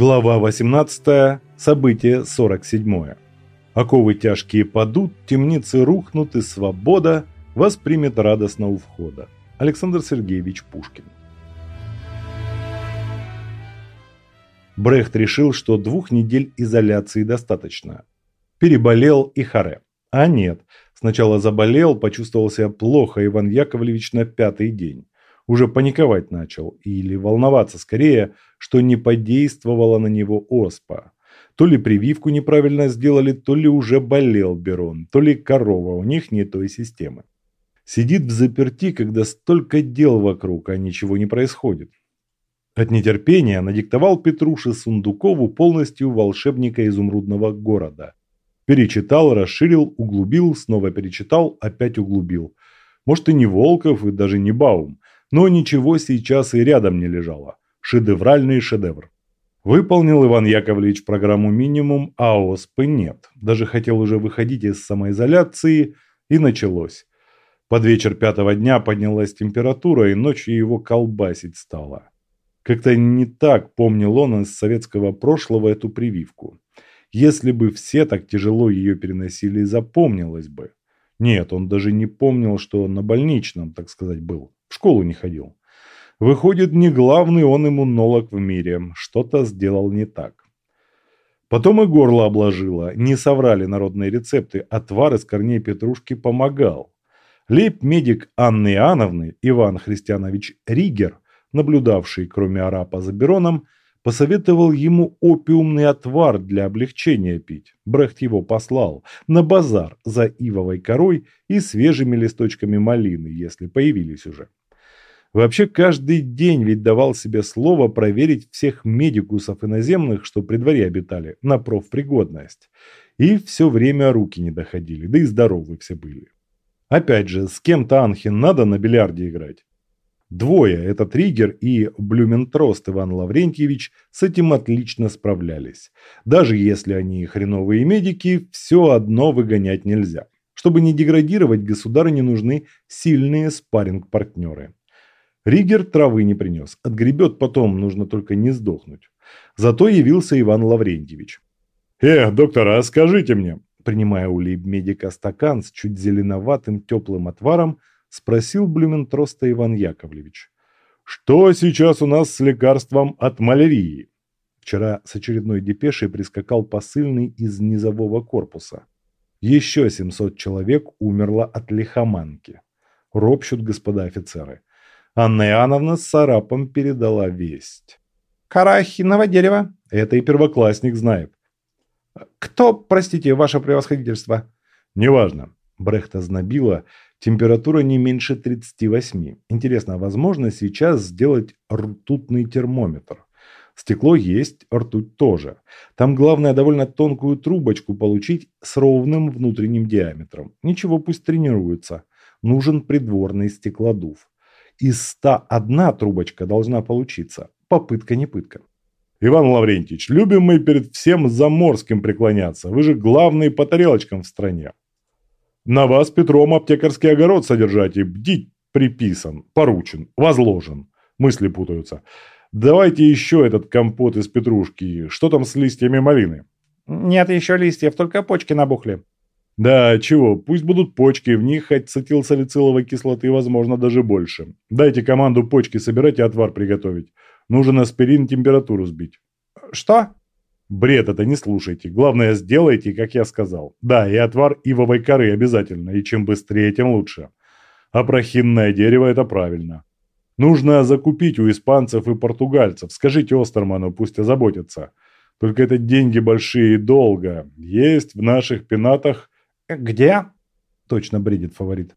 Глава 18. Событие 47. Оковы тяжкие падут, темницы рухнут, и свобода воспримет радостно у входа. Александр Сергеевич Пушкин. Брехт решил, что двух недель изоляции достаточно. Переболел и харе. А нет, сначала заболел, почувствовал себя плохо Иван Яковлевич на пятый день уже паниковать начал или волноваться скорее, что не подействовала на него оспа. То ли прививку неправильно сделали, то ли уже болел Берон, то ли корова у них не той системы. Сидит в заперти, когда столько дел вокруг, а ничего не происходит. От нетерпения надиктовал Петруше Сундукову полностью волшебника изумрудного города. Перечитал, расширил, углубил, снова перечитал, опять углубил. Может и не Волков, и даже не Баум, но ничего сейчас и рядом не лежало. Шедевральный шедевр. Выполнил Иван Яковлевич программу минимум, а ОСП нет. Даже хотел уже выходить из самоизоляции, и началось. Под вечер пятого дня поднялась температура, и ночью его колбасить стало. Как-то не так помнил он из советского прошлого эту прививку. Если бы все так тяжело ее переносили, запомнилось бы. Нет, он даже не помнил, что на больничном, так сказать, был. В школу не ходил. Выходит, не главный он иммунолог в мире. Что-то сделал не так. Потом и горло обложило. Не соврали народные рецепты. Отвар из корней петрушки помогал. Лейб-медик Анны Иоанновны Иван Христианович Ригер, наблюдавший, кроме арапа за Бероном, посоветовал ему опиумный отвар для облегчения пить. Брехт его послал на базар за ивовой корой и свежими листочками малины, если появились уже. Вообще каждый день ведь давал себе слово проверить всех медикусов иноземных, что при дворе обитали, на профпригодность. И все время руки не доходили, да и здоровы все были. Опять же, с кем-то Анхин надо на бильярде играть. Двое, это Триггер и Блюментрост Иван Лаврентьевич, с этим отлично справлялись. Даже если они хреновые медики, все одно выгонять нельзя. Чтобы не деградировать, государю нужны сильные спарринг-партнеры. Ригер травы не принес. Отгребет потом, нужно только не сдохнуть. Зато явился Иван Лаврентьевич. «Эх, доктор, а скажите мне!» Принимая у лейб-медика стакан с чуть зеленоватым теплым отваром, спросил Блюментроста Иван Яковлевич. «Что сейчас у нас с лекарством от малярии?» Вчера с очередной депешей прискакал посыльный из низового корпуса. Еще 700 человек умерло от лихоманки. Ропщут господа офицеры. Анна Иоанновна с Сарапом передала весть. «Кора хинного дерева». Это и первоклассник знает. «Кто, простите, ваше превосходительство?» «Неважно». Брехта знобила. Температура не меньше 38. Интересно, а возможно сейчас сделать ртутный термометр? Стекло есть, ртуть тоже. Там главное довольно тонкую трубочку получить с ровным внутренним диаметром. Ничего, пусть тренируются. Нужен придворный стеклодув из 101 трубочка должна получиться. Попытка не пытка. Иван Лаврентьевич, любим мы перед всем заморским преклоняться. Вы же главный по тарелочкам в стране. На вас Петром аптекарский огород содержать и бдить приписан, поручен, возложен. Мысли путаются. Давайте еще этот компот из петрушки. Что там с листьями малины? Нет еще листьев, только почки набухли. Да, чего, пусть будут почки, в них ацетилсалициловой кислоты, возможно, даже больше. Дайте команду почки собирать и отвар приготовить. Нужен аспирин температуру сбить. Что? Бред это не слушайте. Главное, сделайте, как я сказал. Да, и отвар ивовой коры обязательно, и чем быстрее, тем лучше. А про хинное дерево это правильно. Нужно закупить у испанцев и португальцев. Скажите Остерману, пусть озаботятся. Только это деньги большие и долго. Есть в наших пенатах «Где?» – точно бредит фаворит.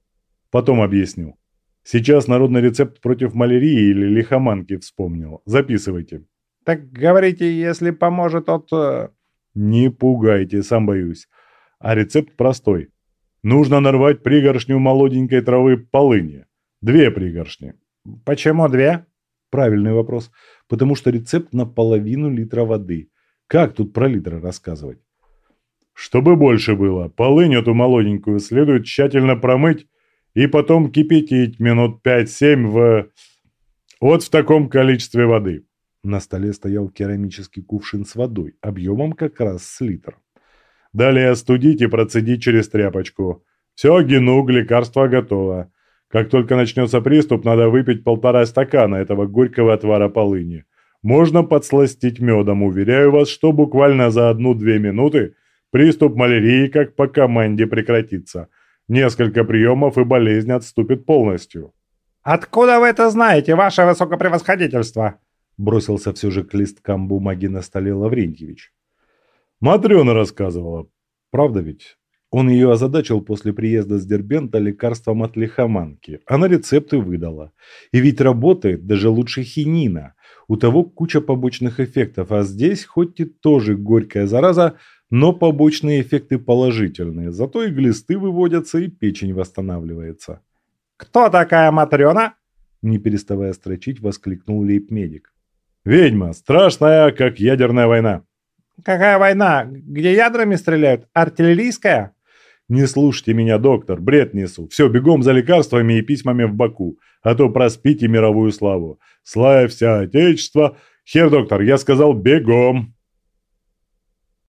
Потом объясню. Сейчас народный рецепт против малярии или лихоманки вспомнил. Записывайте. Так говорите, если поможет от... Э, Не пугайте, сам боюсь. А рецепт простой. Нужно нарвать пригоршню молоденькой травы полыни. Две пригоршни. Почему две? Правильный вопрос. Потому что рецепт на половину литра воды. Как тут про литры рассказывать? Чтобы больше было, полынь эту молоденькую следует тщательно промыть и потом кипятить минут 5-7 в... вот в таком количестве воды. На столе стоял керамический кувшин с водой, объемом как раз с литр. Далее остудить и процедить через тряпочку. Все, генуг, лекарство готово. Как только начнется приступ, надо выпить полтора стакана этого горького отвара полыни. Можно подсластить медом, уверяю вас, что буквально за одну-две минуты приступ малярии как по команде прекратится. Несколько приемов и болезнь отступит полностью. «Откуда вы это знаете, ваше высокопревосходительство?» Бросился все же к листкам бумаги на столе Лаврентьевич. Матрена рассказывала. Правда ведь? Он ее озадачил после приезда с Дербента лекарством от лихоманки. Она рецепты выдала. И ведь работает даже лучше хинина. У того куча побочных эффектов, а здесь хоть и тоже горькая зараза, но побочные эффекты положительные. Зато и глисты выводятся, и печень восстанавливается. «Кто такая Матрена?» Не переставая строчить, воскликнул лейб-медик. «Ведьма, страшная, как ядерная война». «Какая война? Где ядрами стреляют? Артиллерийская?» «Не слушайте меня, доктор, бред несу. Все, бегом за лекарствами и письмами в Баку, а то проспите мировую славу. Славься, Отечество! Хер, доктор, я сказал бегом!»